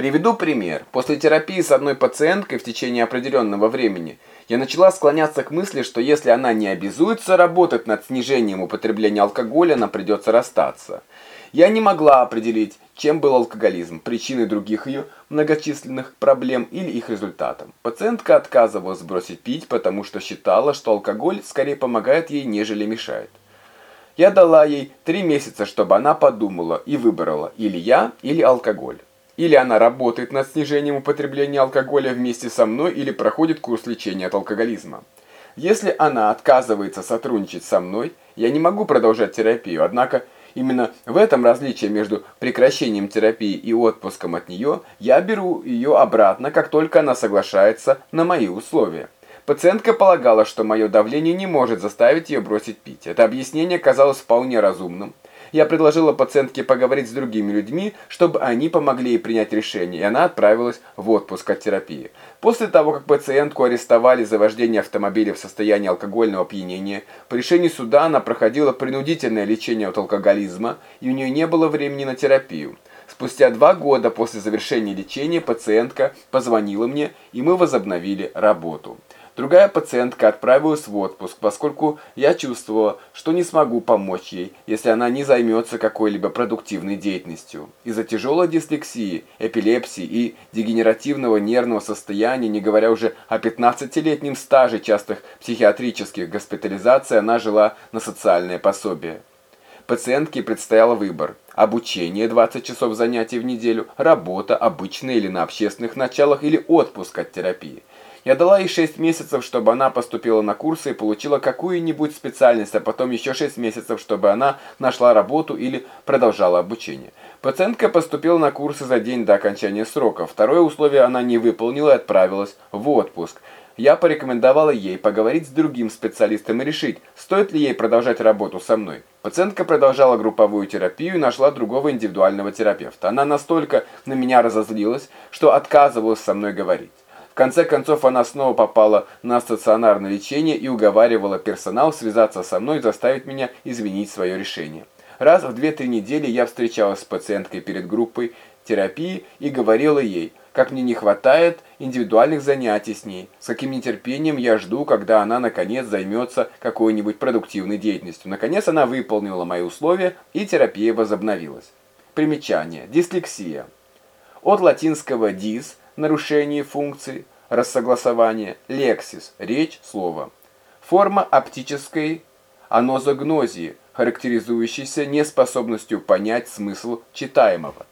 Приведу пример. После терапии с одной пациенткой в течение определенного времени я начала склоняться к мысли, что если она не обязуется работать над снижением употребления алкоголя, нам придется расстаться. Я не могла определить, чем был алкоголизм, причиной других ее многочисленных проблем или их результатом. Пациентка отказывалась бросить пить, потому что считала, что алкоголь скорее помогает ей, нежели мешает. Я дала ей три месяца, чтобы она подумала и выбрала или я, или алкоголь. Или она работает над снижением употребления алкоголя вместе со мной, или проходит курс лечения от алкоголизма. Если она отказывается сотрудничать со мной, я не могу продолжать терапию, однако именно в этом различие между прекращением терапии и отпуском от нее, я беру ее обратно, как только она соглашается на мои условия. Пациентка полагала, что мое давление не может заставить ее бросить пить. Это объяснение казалось вполне разумным. Я предложила пациентке поговорить с другими людьми, чтобы они помогли ей принять решение, и она отправилась в отпуск от терапии. После того, как пациентку арестовали за вождение автомобиля в состоянии алкогольного опьянения, по решению суда она проходила принудительное лечение от алкоголизма, и у нее не было времени на терапию. Спустя два года после завершения лечения пациентка позвонила мне, и мы возобновили работу. Другая пациентка отправилась в отпуск, поскольку я чувствовала, что не смогу помочь ей, если она не займется какой-либо продуктивной деятельностью. Из-за тяжелой дислексии, эпилепсии и дегенеративного нервного состояния, не говоря уже о 15-летнем стаже частых психиатрических госпитализаций, она жила на социальное пособие. Пациентке предстоял выбор – обучение 20 часов занятий в неделю, работа, обычная или на общественных началах, или отпуск от терапии. Я дала ей 6 месяцев, чтобы она поступила на курсы и получила какую-нибудь специальность, а потом еще 6 месяцев, чтобы она нашла работу или продолжала обучение. Пациентка поступила на курсы за день до окончания срока. Второе условие она не выполнила и отправилась в отпуск. Я порекомендовала ей поговорить с другим специалистом и решить, стоит ли ей продолжать работу со мной. Пациентка продолжала групповую терапию и нашла другого индивидуального терапевта. Она настолько на меня разозлилась, что отказывалась со мной говорить. Конце концов она снова попала на стационарное лечение и уговаривала персонал связаться со мной и заставить меня изменить свое решение. Раз в 2-3 недели я встречалась с пациенткой перед группой терапии и говорила ей, как мне не хватает индивидуальных занятий с ней, с каким нетерпением я жду, когда она наконец займется какой-нибудь продуктивной деятельностью. Наконец она выполнила мои условия и терапия возобновилась. Примечание. Дислексия. От латинского «dis» нарушение функций, рассогласование, лексис, речь, слово. Форма оптической анозогнозии, характеризующейся неспособностью понять смысл читаемого.